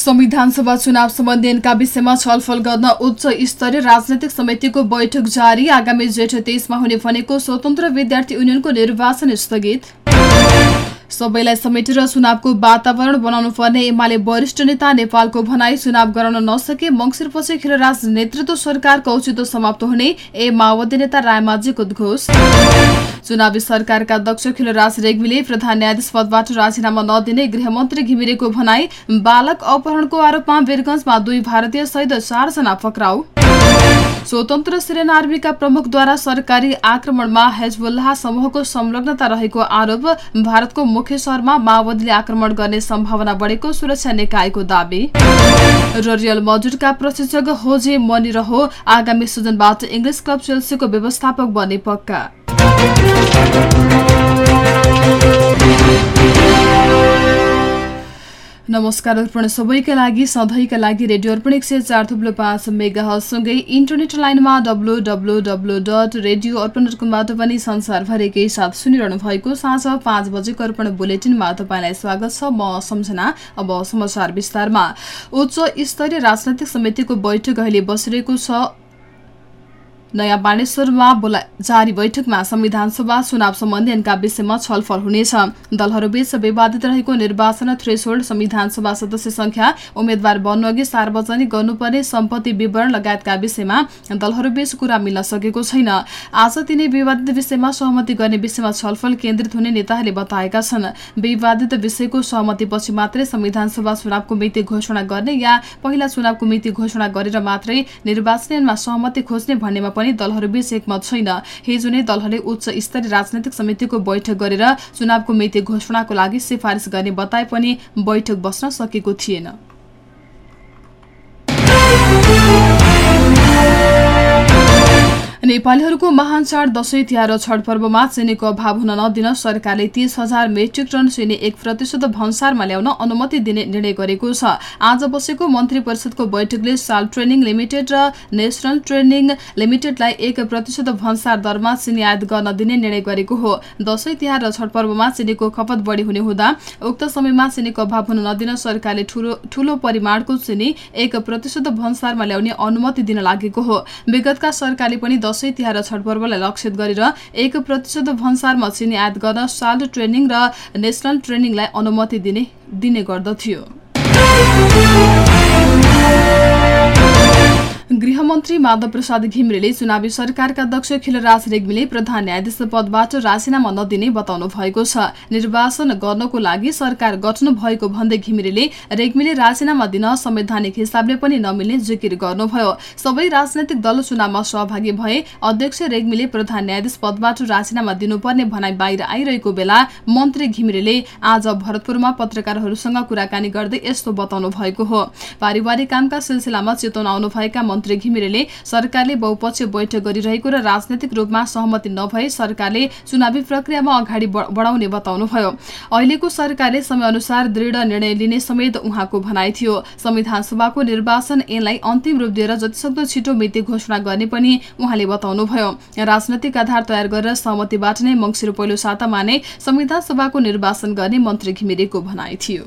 संविधान सभा चुनाव सम्बन्धीका विषयमा छलफल गर्न उच्च स्तरीय राजनैतिक समितिको बैठक जारी। आगामी जेठ तेइसमा हुने भनेको स्वतन्त्र विद्यार्थी युनियनको निर्वाचन स्थगित। सबैलाई समेटेर चुनावको वातावरण बनाउनु पर्ने एमाले वरिष्ठ नेता नेपालको भनाई चुनाव गराउन नसके मङ्सिरपछि खेलराज नेतृत्व सरकारको औचित्य समाप्त हुने ए माओवादी नेता रायमाझीको उद्घोष चुनावी सरकारका अध्यक्ष खिलराज रेग्मीले प्रधान न्यायाधीश पदबाट राजीनामा नदिने गृहमन्त्री घिमिरेको भनाई बालक अपहरणको आरोपमा वीरगंजमा दुई भारतीय सहित चारजना पक्राउ। स्वतन्त्र सिरेन आर्मीका प्रमुखद्वारा सरकारी आक्रमणमा हेजबुल्लाह समूहको संलग्नता रहेको आरोप भारतको मुख्य शहरमा माओवादीले आक्रमण गर्ने सम्भावना बढेको सुरक्षा निकायको दावी। र रियल मजुडका प्रशिक्षक होजे मनी रहो आगामी सिजनबाट इङ्ग्लिस क्लब चेल्सीको व्यवस्थापक बने पक्का। नमस्कार अर्पण सबैका लागि सधैँका लागि रेडियो अर्पण एक सय चार थुप्रो पाँच मेगा हलसँगै इन्टरनेट लाइनमा W W W dot radio Arpan dot पनि संसारभरिकै साथ सुनिरहनु भएको साँझ पाँच बजेको अर्पण बुलेटिनमा तपाईँलाई स्वागत छ म सम्झना अब समाचार विस्तारमा। उच्च स्तरीय राजनैतिक समितिको बैठक अहिले बसिरहेको छ। नयाँ बाणेश्वरमा बोला जारी बैठकमा संविधान सभा चुनाव सम्बन्धी विषयमा छलफल हुनेछ। दलहरूबीच विवादित रहेको निर्वाचन थ्रेसोल्ड संविधान सभा सदस्य संख्या उम्मेद्वार बन्नुअघि सार्वजनिक गर्नुपर्ने सम्पत्ति विवरण लगायतका विषयमा दलहरूबीच कुरा मिल्न सकेको छैन। आज तिनै विवादित विषयमा सहमति गर्ने विषयमा छलफल केन्द्रित हुने नेताहरूले बताएका छन्। विवादित विषयको सहमतिपछि मात्रै संविधान सभा चुनावको मिति घोषणा गर्ने या पहिला चुनावको मिति घोषणा गरेर मात्रै निर्वाचनमा सहमति खोज्ने भन्नेमा पनि दलहरूबीच एकमत छैन। हिजो नै दलहरूले उच्च स्तरीय राजनैतिक समितिको बैठक गरेर चुनावको मिति घोषणाको लागि सिफारिस गर्ने बताए पनि बैठक बस्न सकेको थिएन। नेपालीहरूको महान चाड दशैं तिहार र छठ पर्वमा चिनीको अभाव हुन नदिन सरकारले तीस हजार मेट्रिक टन चिनी एक प्रतिशत भन्सारमा ल्याउन अनुमति दिने निर्णय गरेको छ। आज बसेको मन्त्री परिषदको बैठकले साल ट्रेनिङ लिमिटेड र नेसनल ट्रेनिङ लिमिटेडलाई एक प्रतिशत भन्सार दरमा चिनी आयात गर्न दिने निर्णय गरेको हो। दशैं तिहार र छठ पर्वमा चिनीको खपत बढी हुने हुँदा उक्त समयमा चिनीको अभाव हुन नदिन सरकारले ठूलो परिमाणको चिनी एक प्रतिशत भन्सारमा ल्याउने अनुमति दिन लागेको हो। विगतका सरकारले पनि दशैं तिहार छठ पर्वलाई लक्षित गरेर एक प्रतिशत भन्सारमा चिनी आयात गर्न साल्ट ट्रेनिङ र नेसनल ट्रेनिङलाई अनुमति दिने दिने गर्दथ्यो। गृहमन्त्री माधव प्रसाद घिमिरेले चुनावी सरकारका अध्यक्ष खिलराज रेग्मीले प्रधान न्यायाधीश पदबाट राजीनामा नदिने बताउनु भएको छ। निर्वाचन गर्नको लागि सरकार गठन भएको भन्दै घिमिरेले रेग्मीले राजीनामा दिन संवैधानिक हिसाबले पनि नमिल्ने जिकिर गर्नुभयो। सबै राजनैतिक दल चुनावमा सहभागी भए अध्यक्ष रेग्मीले प्रधान न्यायाधीश पदबाट राजीनामा दिनुपर्ने भनाई बाहिर आइरहेको बेला मन्त्री घिमिरेले आज भरतपुरमा पत्रकारहरूसँग कुराकानी गर्दै यस्तो बताउनु भएको हो। पारिवारिक कामका सिलसिलामा चेतन आउनुभएका मन्त्री घिमिरेले सरकारले बहुपक्षीय बैठक गरिरहेको र राजनैतिक रूपमा सहमति नभए सरकारले चुनावी प्रक्रियामा अगाडि बढाउने बताउनुभयो। अहिलेको सरकारले समयअनुसार दृढ निर्णय लिने समेत उहाँको भनाइ थियो। संविधान सभाको निर्वाचन ऐनलाई अन्तिम रूप दिएर जतिसक्दो छिटो मिति घोषणा गर्ने पनि उहाँले बताउनुभयो। राजनैतिक आधार तयार गरेर सहमतिबाट नै मङ्सिर पहिलो सातामा नै संविधान सभाको निर्वाचन गर्ने मन्त्री घिमिरेको भनाइ थियो।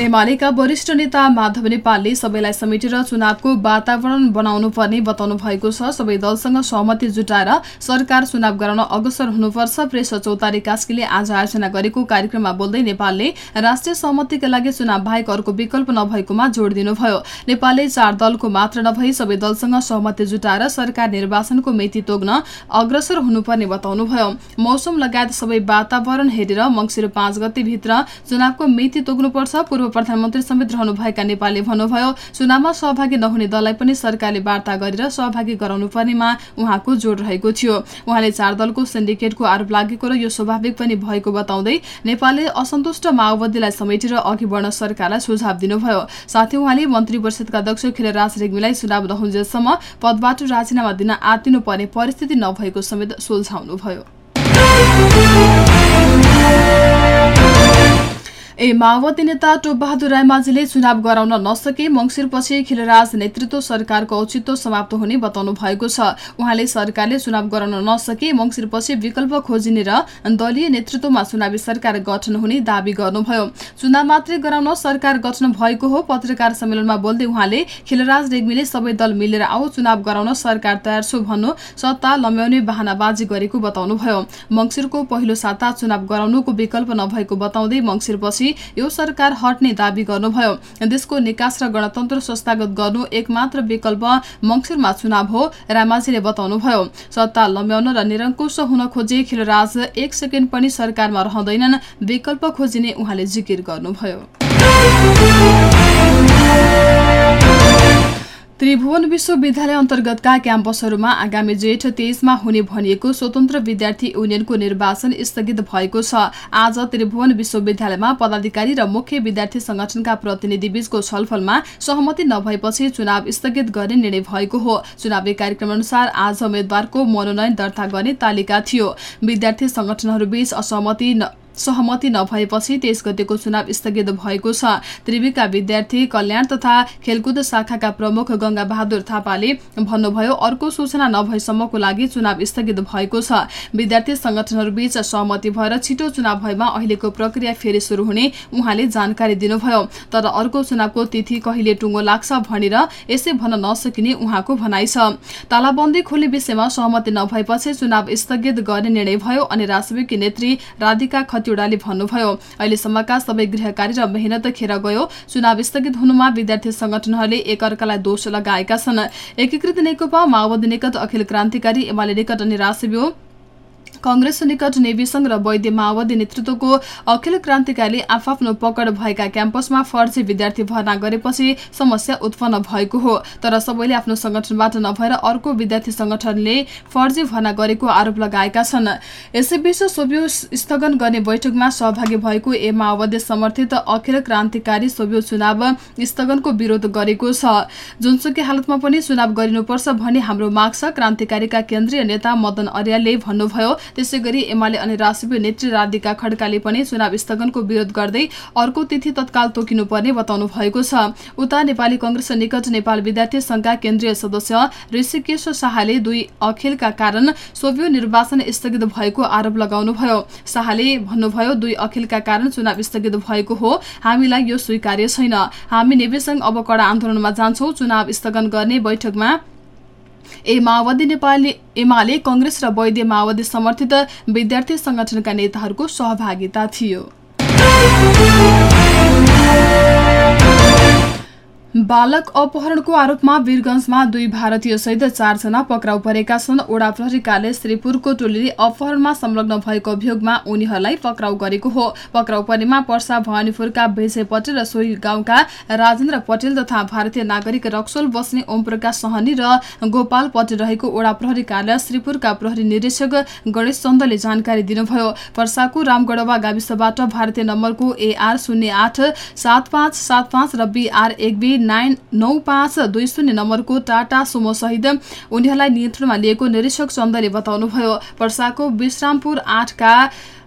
एमालेका वरिष्ठ नेता माधव नेपालले सबैलाई समेटेर चुनावको वातावरण बनाउनु पर्ने बताउनु भएको छ। सबै दलसँग सहमति जुटाएर सरकार चुनाव गराउन अग्रसर हुनुपर्छ। प्रेस चौतारी कास्कीले आज आयोजना गरेको कार्यक्रममा बोल्दै नेपालले राष्ट्रिय सहमतिका लागि चुनाव बाहेक अर्को विकल्प नभएकोमा जोड़ दिनुभयो। नेपालले चार दलको मात्र नभई सबै दलसँग सहमति जुटाएर सरकार निर्वाचनको मिति तोक्न अग्रसर हुनुपर्ने बताउनुभयो। मौसम लगायत सबै वातावरण हेरेर मंगिर पाँच गतेभित्र चुनावको मिति तोक्नुपर्छ पूर्व प्रधानमन्त्री समेत रहनुभएका नेपालले भन्नुभयो चुनावमा सहभागी नहुने दललाई पनि सरकारले वार्ता गरेर सहभागी गराउनु पर्नेमा उहाँको जोड रहेको थियो। उहाँले चार दलको सिन्डिकेटको आरोप लागेको र यो स्वाभाविक पनि भएको बताउँदै नेपालले असन्तुष्ट माओवादीलाई समेटेर अघि बढ्न सरकारलाई सुझाव दिनुभयो। साथै उहाँले मन्त्री परिषदका अध्यक्ष खिलराज रेग्मीलाई चुनाव नहुन्जेलसम्म पदबाट राजीनामा दिन आतिनु पर्ने परिस्थिति नभएको समेत सुल्झाउनुभयो। ए माओवादी नेता टोपबहादुर रायमाझीले चुनाव गराउन नसके मङ्सिरपछि खिलराज नेतृत्व सरकारको औचित्य समाप्त हुने बताउनु भएको छ। उहाँले सरकारले चुनाव गराउन नसके मङ्सिरपछि विकल्प खोजिने र दलीय नेतृत्वमा चुनावी सरकार गठन हुने दावी गर्नुभयो। चुनाव मात्रै गराउन सरकार गठन भएको हो पत्रकार सम्मेलनमा बोल्दै उहाँले खिलराज रेग्मीले सबै दल मिलेर आऊ चुनाव गराउन सरकार तयार छु भन्नु सत्ता लम्ब्याउने बाहनाबाजी गरेको बताउनुभयो। मङ्सिरको पहिलो साता चुनाव गराउनुको विकल्प नभएको बताउँदै मङ्सिरपछि यो सरकार हट्ने दावी गर्नुभयो। देशको निकास र गणतन्त्र संस्थागत गर्नु एकमात्र विकल्प मङ्सिरमा चुनाव हो रामाजीले बताउनुभयो। सत्ता लम्ब्याउन र निरङ्कुश हुन खोजे खिलराज एक सेकेन्ड पनि सरकारमा रहँदैनन् विकल्प खोजिने उहाँले जिकिर गर्नुभयो। त्रिभुवन विश्वविद्यालय अन्तर्गतका क्याम्पसहरूमा आगामी जेठ तेइसमा हुने भनिएको स्वतन्त्र विद्यार्थी युनियनको निर्वाचन स्थगित भएको छ। आज त्रिभुवन विश्वविद्यालयमा पदाधिकारी र मुख्य विद्यार्थी संगठनका प्रतिनिधि बीचको छलफलमा सहमति नभएपछि चुनाव स्थगित गर्ने निर्णय भएको हो। चुनावी कार्यक्रम अनुसार आज उम्मेद्वारको मनोनयन दर्ता गर्ने तालिका थियो। विद्यार्थी संगठनहरूबीच असहमति सहमति नभएपछि तेइस गतेको चुनाव स्थगित भएको छ। त्रिवीका विद्यार्थी कल्याण तथा खेलकुद शाखाका प्रमुख गंगा बहादुर थापाले भन्नुभयो अर्को सूचना नभएसम्मको लागि चुनाव स्थगित भएको छ। विद्यार्थी संगठनहरूबीच सहमति भएर छिटो चुनाव भएमा अहिलेको प्रक्रिया फेरि शुरू हुने उहाँले जानकारी दिनुभयो। तर अर्को चुनावको तिथि कहिले टुङ्गो लाग्छ भनेर यसै भन्न नसकिने उहाँको भनाइ छ। तालाबन्दी खोल्ने विषयमा सहमति नभएपछि चुनाव स्थगित गर्ने निर्णय भयो अनि राष्ट्रविकी नेत्री राधिका खति चुडाले भन्नुभयो अहिलेसम्मका सबै गृहकारी र मेहनत खेर गयो। चुनाव स्थगित हुनुमा विद्यार्थी संगठनहरूले एकअर्कालाई दोष लगाएका छन्। एकीकृत नेकपा माओवादी निकट अखिल क्रान्तिकारी एमाले निकट निराशब्यो कंग्रेस निकट नेविसंघ र वैद्य माओवादी नेतृत्वको अखिल क्रान्तिकारीले आफ्नो पकड भएका क्याम्पसमा फर्जी विद्यार्थी भर्ना गरेपछि समस्या उत्पन्न भएको हो। तर सबैले आफ्नो संगठनबाट नभएर अर्को विद्यार्थी संगठनले फर्जी भर्ना गरेको आरोप लगाएका छन्। यसैबीच सोभियो स्थगन गर्ने बैठकमा सहभागी भएको ए माओवादी समर्थित अखिल क्रान्तिकारी सोभियो चुनाव स्थगनको विरोध गरेको छ। जुनसुकै हालतमा पनि चुनाव गरिनुपर्छ भन्ने हाम्रो माग छ। क्रान्तिकारीका केन्द्रीय नेता मदन अर्यालले भन्नुभयो त्यसै गरी एमाले अनि राष्ट्रिय नेत्री राधिका खड्काले पनि चुनाव स्थगनको विरोध गर्दै अर्को तिथि तत्काल तोकिनुपर्ने बताउनु भएको छ। उता नेपाली कंग्रेस निकट नेपाल विद्यार्थी संघका केन्द्रीय सदस्य ऋषिकेश शाहले दुई अखिलका कारण सोभियो निर्वाचन स्थगित भएको आरोप लगाउनुभयो। शाहले भन्नुभयो दुई अखिलका कारण चुनाव स्थगित भएको हो हामीलाई यो स्वीकार्य छैन। हामी नेविसंघ अब कडा आन्दोलनमा जान्छौ चुनाव स्थगन गर्ने बैठकमा ए माओवादी नेपाली एमाले कंग्रेस र वैद्य माओवादी समर्थित विद्यार्थी संगठनका नेताहरूको सहभागिता थियो। बालक अपहरणको आरोपमा वीरगंजमा दुई भारतीय सहित चारजना पक्राउ परेका छन्। ओडा प्रहरी श्रीपुरको टोलीले अपहरणमा संलग्न भएको अभियोगमा उनीहरूलाई पक्राउ गरेको हो। पक्राउ परेमा पर्सा भवानीपुरका विजय पटेल र सोही गाउँका राजेन्द्र पटेल तथा भारतीय नागरिक रक्सोल बस्ने ओम प्रकाश सहनी र गोपाल पटेल रहेको ओडा प्रहरी कार्यालय श्रीपुरका प्रहरी निरीक्षक गणेश चन्दले जानकारी दिनुभयो। पर्साको रामगढवा गाविसबाट भारतीय नम्बरको एआर शून्य आठ सात पाँच सात पाँच र बिआर एक बी नाइन नौ पाँच दुई शून्य नम्बरको टाटा सुमोसहित उनीहरूलाई नियन्त्रणमा लिएको निरीक्षक चन्दले बताउनुभयो वर्षाको विश्रामपुर आठका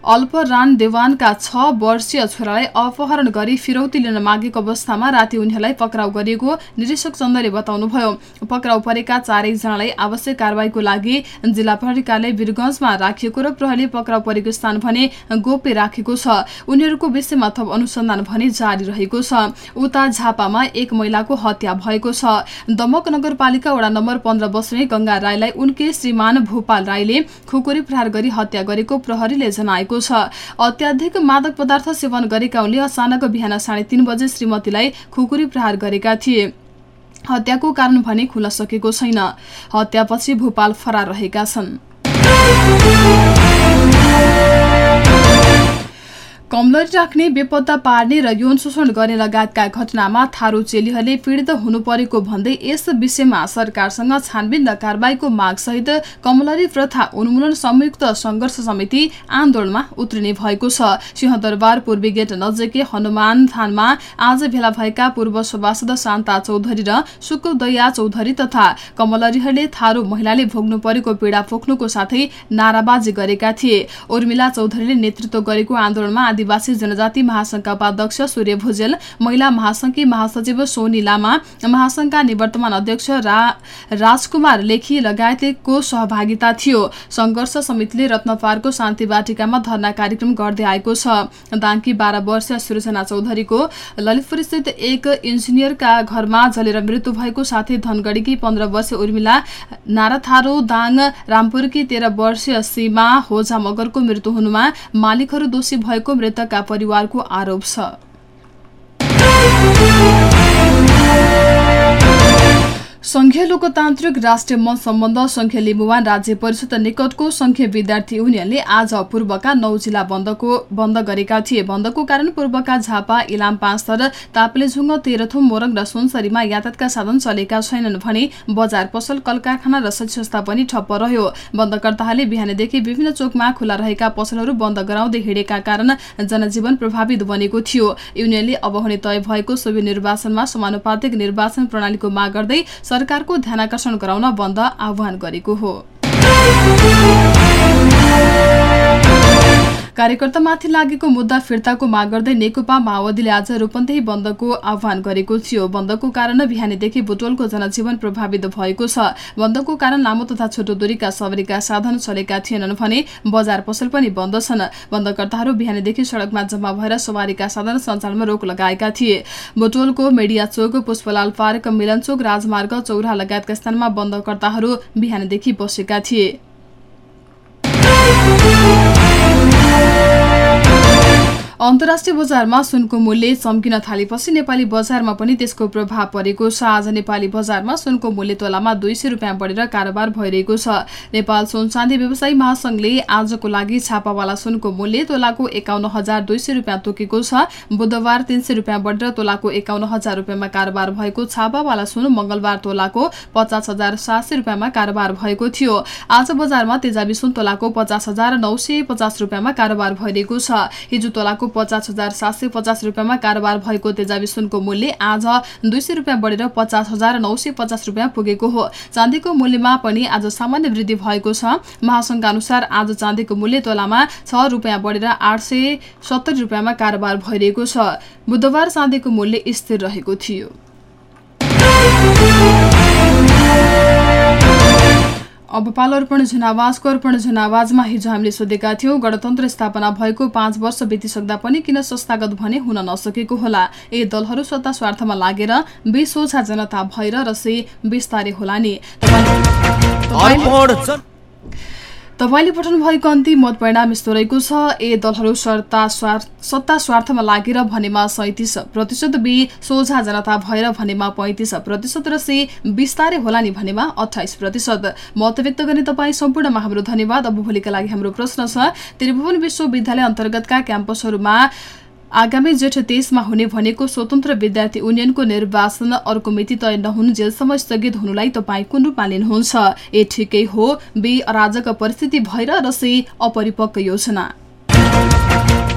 अल्परान देवानका छ वर्षीय छोरालाई अपहरण गरी फिरौती लिन मागेको अवस्थामा राति उनीहरूलाई पक्राउ गरिएको निरीक्षक चन्दले बताउनुभयो। पक्राउ परेका चारैजनालाई आवश्यक कारवाहीको लागि जिल्ला प्रहरी कार्यालय वीरगंजमा राखिएको र प्रहरीले पक्राउ परेको स्थान भने गोप्य राखेको छ। उनीहरूको विषयमा थप अनुसन्धान भने जारी रहेको छ। उता झापामा एक महिलाको हत्या भएको छ। दमक नगरपालिका वडा नम्बर पन्ध्र बस्ने गंगा राईलाई उनकै श्रीमान भूपाल राईले खुकुरी प्रहार गरी हत्या गरेको प्रहरीले जनाएको भएको छ। अत्याधिक मादक पदार्थ सेवन गरेका उनले अचानक बिहान साढे तीन बजे श्रीमतीलाई खुकुरी प्रहार गरेका थिए। हत्याको कारण भने खुल्न सकेको छैन। हत्यापछि भोपाल फरार रहेका छन्। कमलरी राख्ने बेपत्ता पार्ने र यौन शोषण गर्ने लगायतका घटनामा थारू चेलीहरूले पीडित हुनु परेको भन्दै यस विषयमा सरकारसँग छानबिन र कारवाहीको मागसहित कमलरी प्रथा उन्मूलन संयुक्त संघर्ष समिति आन्दोलनमा उत्रिने भएको छ। सिंहदरबार पूर्वी गेट नजिकै हनुमान थानमा आज भेला भएका पूर्व सभासद शान्ता चौधरी र सुकुदया चौधरी तथा कमलरीहरूले थारू महिलाले भोग्नु परेको पीड़ा पोख्नुको साथै नाराबाजी गरेका थिए। उर्मिला चौधरीले नेतृत्व गरेको आन्दोलनमा आदिवासी जनजाति महासंघका उपाध्यक्ष सूर्य भुजेल महिला महासंघकी महासचिव सोनी लामा महासंघका निवर्तमान अध्यक्ष राजकुमार लेखी लगायतको सहभागिता थियो। संघर्ष समितिले रत्नपारको शान्ति बाटिकामा धरना कार्यक्रम गर्दै आएको छ। दाङकी बाह्र वर्षीय सृजना चौधरीको ललितपुर स्थित एक इन्जिनियरका घरमा जलेर मृत्यु भएको साथै धनगढ़ीकी पन्ध्र वर्षीय उर्मिला नाराथारो दाङ रामपुरकी तेह्र वर्षीय सीमा होजा मगरको मृत्यु हुनुमा मालिकहरू दोषी भएको मृतकका परिवारको आरोप छ। संघीय लोकतान्त्रिक राष्ट्रिय मञ्च सम्बन्ध संघीय लिम्बुवान राज्य परिषद निकटको संघीय विद्यार्थी युनियनले आज पूर्वका नौ जिल्ला बन्दको बन्द गरेका थिए। बन्दको कारण पूर्वका झापा इलाम पाँचथर ताप्लेझुङ्ग तेह्रथुम मोरङ र सुनसरीमा यातायातका साधन चलेका छैनन् भने बजार पसल कल कारखाना र संस्था पनि ठप्प रह्यो। बन्दकर्ताहरूले बिहानदेखि विभिन्न चोकमा खुला रहेका पसलहरू बन्द गराउँदै हिँडेका कारण जनजीवन प्रभावित बनेको थियो। युनियनले अब हुने तय भएको सबै निर्वाचनमा समानुपातिक निर्वाचन प्रणालीको माग गर्दै सरकारको ध्यानकर्षण गराउन बन्द आह्वान गरेको हो। कार्यकर्तामाथि लागेको मुद्दा फिर्ताको माग गर्दै नेकपा माओवादीले आज रूपन्देही बन्दको आह्वान गरेको थियो। बन्दको कारण बिहानीदेखि बुटोलको जनजीवन प्रभावित भएको छ। बन्दको कारण लामो तथा छोटो दूरीका सवारीका साधन चलेका थिएनन् भने बजार पसल पनि बन्द छन्। बन्दकर्ताहरू बिहानीदेखि सड़कमा जम्मा भएर सवारीका साधन सञ्चालनमा रोक लगाएका थिए। बुटोलको मेडिया चोक पुष्पलाल पार्क मिलनचोक राजमार्ग चौरा लगायतका स्थानमा बन्दकर्ताहरू बिहानदेखि बसेका थिए। अन्तर्राष्ट्रिय बजारमा सुनको मूल्य चम्किन थालेपछि नेपाली बजारमा पनि त्यसको प्रभाव परेको छ। आज नेपाली बजारमा सुनको मूल्य तोलामा दुई सय रुपियाँ बढेर कारोबार भइरहेको छ। नेपाल सुन चाँदी व्यवसायी महासंघले आजको लागि छापावाला सुनको मूल्य तोलाको एकाउन्न हजार दुई सय रुपियाँ तोकेको छ। बुधबार तीन सय रुपियाँ बढेर तोलाको एकाउन्न हजार रुपियाँमा कारोबार भएको छापावाला सुन मंगलबार तोलाको पचास हजार सात सय रुपियाँमा कारोबार भएको थियो। आज बजारमा तेजाबी सुन तोलाको पचास हजार नौ सय पचास रुपियाँमा कारोबार भइरहेको छ। हिजो तोलाको पचास हजार सात सय पचास रुपियाँमा कारोबार भएको तेजाबी सुनको मूल्य आज दुई सय रुपियाँ बढेर पचास हजार नौ सय पचास रुपियाँ पुगेको हो। चाँदीको मूल्यमा पनि आज सामान्य वृद्धि भएको छ। महासंघका अनुसार आज चाँदीको मूल्य तोलामा छ रुपियाँ बढेर आठ सय सत्तरी रुपियाँमा कारोबार भइरहेको छ। बुधबार चाँदीको मूल्य स्थिर रहेको थियो। अब पालो अर्पण जनावाजको अर्पण जनावाजमा हिजो हामीले सोधेका थियौँ गणतन्त्र स्थापना भएको पाँच वर्ष बितिसक्दा पनि किन संस्थागत भने हुन नसकेको होला। ए दलहरू सत्ता स्वार्थमा लागेर बेसोझा जनता भएर र से बिस्तारै होला नि। तपाईँले पठाउनु भएको अन्तिम मत परिणाम यस्तो रहेको छ। ए दलहरू सत्ता सत्ता स्वार्थमा लागेर भनेमा सैतिस प्रतिशत बी सोझा जनता भएर भनेमा पैँतिस प्रतिशत र से बिस्तारै होला नि भनेमा अठाइस प्रतिशत। मत व्यक्त गर्ने तपाईँ सम्पूर्णमा हाम्रो धन्यवाद। अब भोलिका लागि हाम्रो प्रश्न छ। त्रिभुवन विश्वविद्यालय अन्तर्गतका क्याम्पसहरूमा आगामी जेठ तेइसमा हुने भनेको स्वतन्त्र विद्यार्थी युनियनको निर्वाचन अर्को मिति तय नहुनु जेलसम्म स्थगित हुनुलाई तपाईँ कुन रूपमा लिनुहुन्छ? ए ठिकै हो। बे अराजक परिस्थिति भएर र से अपरिपक्व योजना।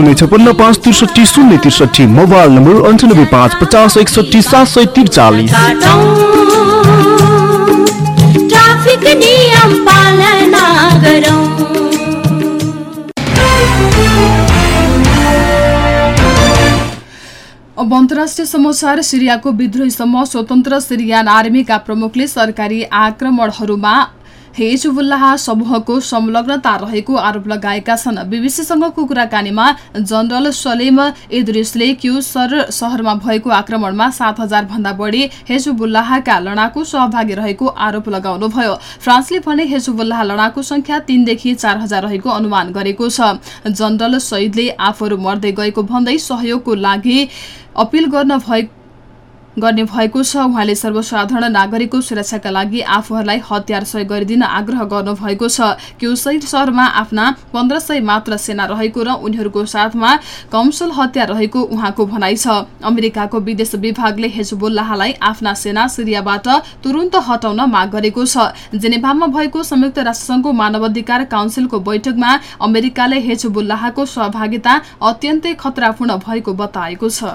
शून्य छपन्न पाँच त्रिसठी शून्य त्रिसठी मोबाइल नम्बर अन्ठानब्बे पाँच पचास एकसठी सात सय त्रिचालिस अब अन्तर्राष्ट्रिय समाचार सिरियाको विद्रोहीसम्म स्वतन्त्र सिरियान आर्मीका प्रमुखले सरकारी आक्रमणहरूमा हेजबुल्लाह समूहको संलग्नता रहेको आरोप लगाएका छन्। बीबीसीसँगको कुराकानीमा जनरल सलेम इद्रिसले क्युसर सहरमा भएको आक्रमणमा सात हजार भन्दा बढी हेजबुल्लाहका लडाकु सहभागी रहेको आरोप लगाउनुभयो। फ्रान्सले भने हेजबुल्लाह लडाकु संख्या तीनदेखि चार हजार रहेको अनुमान गरेको छ। जनरल सईदले आफूहरू मर्दै गएको भन्दै सहयोगको लागि अपिल गर्न भएको गर्ने भएको छ। उहाँले सर्वसाधारण नागरिकको सुरक्षाका लागि आफूहरूलाई हतियार सहयोग गरिदिन आग्रह गर्नुभएको छ। क्युसै सहरमा आफ्ना पन्ध्र सय मात्र सेना रहेको र उनीहरूको साथमा कमसल हतियार रहेको उहाँको भनाइ छ। अमेरिकाको विदेश विभागले हेजबुल्लाहलाई आफ्ना सेना सिरियाबाट तुरन्त हटाउन माग गरेको छ। जेनेभामा भएको संयुक्त राष्ट्रसङ्घको मानवाधिकार काउन्सिलको बैठकमा अमेरिकाले हेजबुल्लाहको सहभागिता अत्यन्तै खतरापूर्ण भएको बताएको छ।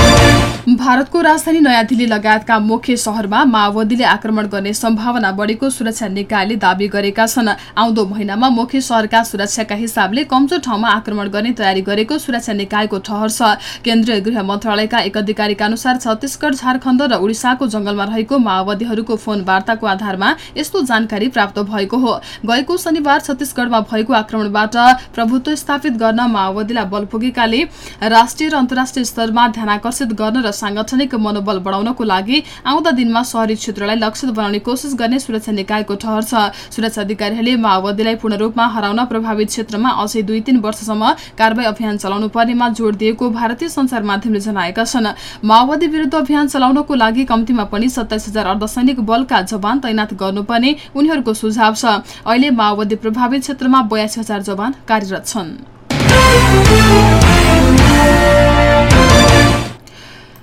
भारतको राजधानी नयाँ दिल्ली लगायतका मुख्य शहरमा माओवादीले आक्रमण गर्ने सम्भावना बढेको सुरक्षा निकायले दावी गरेका छन्। आउँदो महिनामा मुख्य शहरका सुरक्षाका हिसाबले कमजोर ठाउँमा आक्रमण गर्ने तयारी गरेको सुरक्षा निकायको ठहर छ। केन्द्रीय गृह मन्त्रालयका एक अधिकारीका अनुसार छत्तीसगढ़ झारखण्ड र उडिसाको जंगलमा रहेको माओवादीहरूको फोन वार्ताको आधारमा यस्तो जानकारी प्राप्त भएको हो। गएको शनिबार छत्तीसगढ़मा भएको आक्रमणबाट प्रभुत्व स्थापित गर्न माओवादीलाई बल पुगेकाले राष्ट्रिय र अन्तर्राष्ट्रिय स्तरमा ध्यानकर्षित गर्न र सांगठनिक मनोबल बढाउनको लागि आउँदा दिनमा शहरी क्षेत्रलाई लक्षित बनाउने कोसिस गर्ने सुरक्षा निकायको ठहर छ। सुरक्षा अधिकारीहरूले माओवादीलाई पूर्ण रूपमा हराउन प्रभावित क्षेत्रमा अझै दुई तीन वर्षसम्म कारवाही अभियान चलाउनु पर्नेमा जोड़ दिएको भारतीय संचार माध्यमले जनाएका छन्। माओवादी विरूद्ध अभियान चलाउनको लागि कम्तीमा पनि सत्ताइस हजार अर्धसैनिक बलका जवान तैनात गर्नुपर्ने उनीहरूको सुझाव छ। अहिले माओवादी प्रभावित क्षेत्रमा बयासी हजार जवान कार्यरत छन्।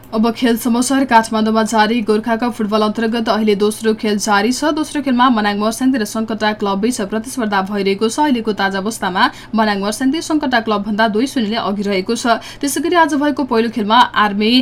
अब खेल समाचार काठमाडौँमा जारी गोर्खा कप फुटबल अन्तर्गत अहिले दोस्रो खेल जारी छ। दोस्रो खेलमा मनाङ मर्स्याङ्ती र सङ्कटा क्लब बीच प्रतिस्पर्धा भइरहेको छ। अहिलेको ताजा अवस्थामा मनाङ मर्स्याङ्ती सङ्कटा क्लबभन्दा दुई शून्यले अघि रहेको छ। त्यसै आज भएको पहिलो खेलमा आर्मी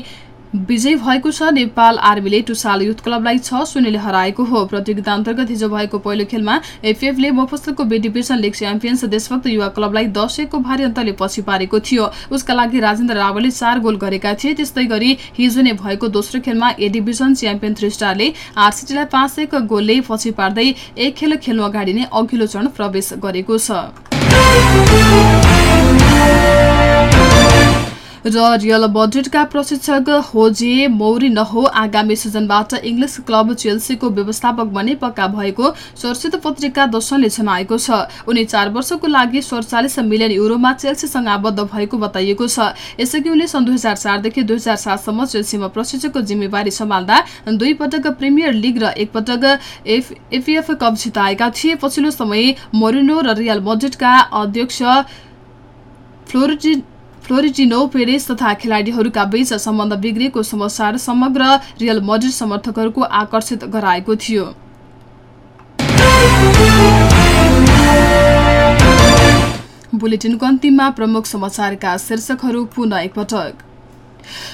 विजय भएको छ। नेपाल आर्मीले टुसाल युथ क्लबलाई छ शून्यले हराएको हो। प्रतियोगिता अन्तर्गत हिजो भएको पहिलो खेलमा एफएफले मफसलको B division league champions Deshbhakta Yuwa क्लबलाई दस एकको भारी अन्तरले पछि पारेको थियो। उसका लागि राजेन्द्र रावलले चार गोल गरेका थिए। त्यस्तै गरी हिजो नै भएको दोस्रो खेलमा ए डिभिजन च्याम्पियन थ्री स्टारले आरसिटीलाई पाँच एक गोलले पछि पार्दै एक खेल खेल्नु अगाडि नै अघिल्लो चरण प्रवेश गरेको छ। र रियल बजेटका प्रशिक्षक होजे मौरी नहो आगामी सिजनबाट इङ्ग्लिस क्लब चेल्सीको व्यवस्थापक बने पक्का भएको चर्चित पत्रिका दर्शनले जनाएको छ। उनी चार वर्षको लागि सडचालिस मिलियन युरोमा चेल्सीसँग आबद्ध भएको बताइएको छ। यसअघि उनले सन् दुई हजार चारदेखि दुई हजार सातसम्म चेल्सीमा प्रशिक्षकको जिम्मेवारी सम्हाल्दा दुई पटक प्रिमियर लिग र एकपटक एफएफ कप जिताएका थिए। पछिल्लो समय मोरिनो र रियल बजेटका अध्यक्ष फ्लोरिटी फ्लोरिटिनो पेरेस तथा खेलाडीहरूका बीच सम्बन्ध बिग्रिएको समाचार समग्र रियल मड्रिड समर्थकहरूको आकर्षित गराएको थियो।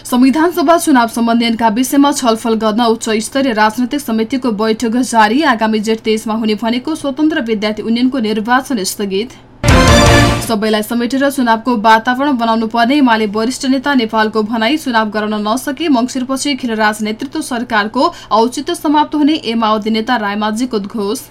संविधान सभा चुनाव सम्बन्धीका विषयमा छलफल गर्न उच्च स्तरीय राजनैतिक समितिको बैठक जारी। आगामी जेठ तेइसमा हुने भनेको स्वतन्त्र विद्यार्थी युनियनको निर्वाचन स्थगित। सबैलाई समेटेर चुनावको वातावरण बनाउनु पर्ने एमाले वरिष्ठ नेता नेपालको भनाई चुनाव गराउन नसके मङ्सिरपछि खिलराज नेतृत्व सरकारको औचित्य समाप्त हुने एमाओदी नेता रायमाझीको उद्घोष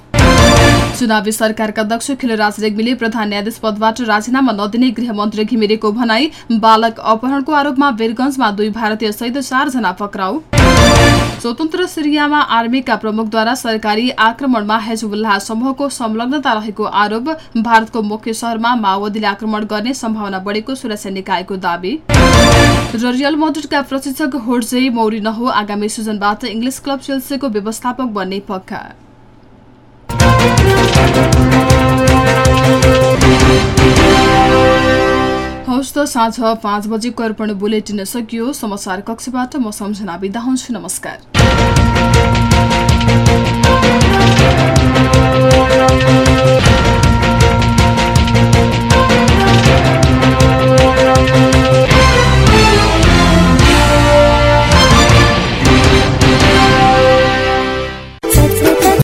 चुनावी सरकारका अध्यक्ष खिलराज रेग्मीले प्रधान न्यायाधीश पदबाट राजीनामा नदिने गृहमन्त्री घिमिरेको भनाई बालक अपहरणको आरोपमा वीरगंजमा दुई भारतीय सहित चारजना पक्राउ। स्वतन्त्र सिरियामा आर्मीका प्रमुखद्वारा सरकारी आक्रमणमा हेजबुल्लाह समूहको संलग्नता रहेको आरोप भारतको मुख्य शहरमा माओवादीले आक्रमण गर्ने सम्भावना बढेको सुरक्षा निकायको दावी। र रियल मड्रिडका प्रशिक्षक होर्जे मौरी नहो आगामी सिजनबाट इङ्ग्लिस क्लब चेल्सीको व्यवस्थापक बन्ने पक्का। हवस् साँझ पाँच बजेको अर्पण बुलेटिन सकियो। समाचार कक्षबाट म सम्झना बिदा हुन्छु। नमस्कार।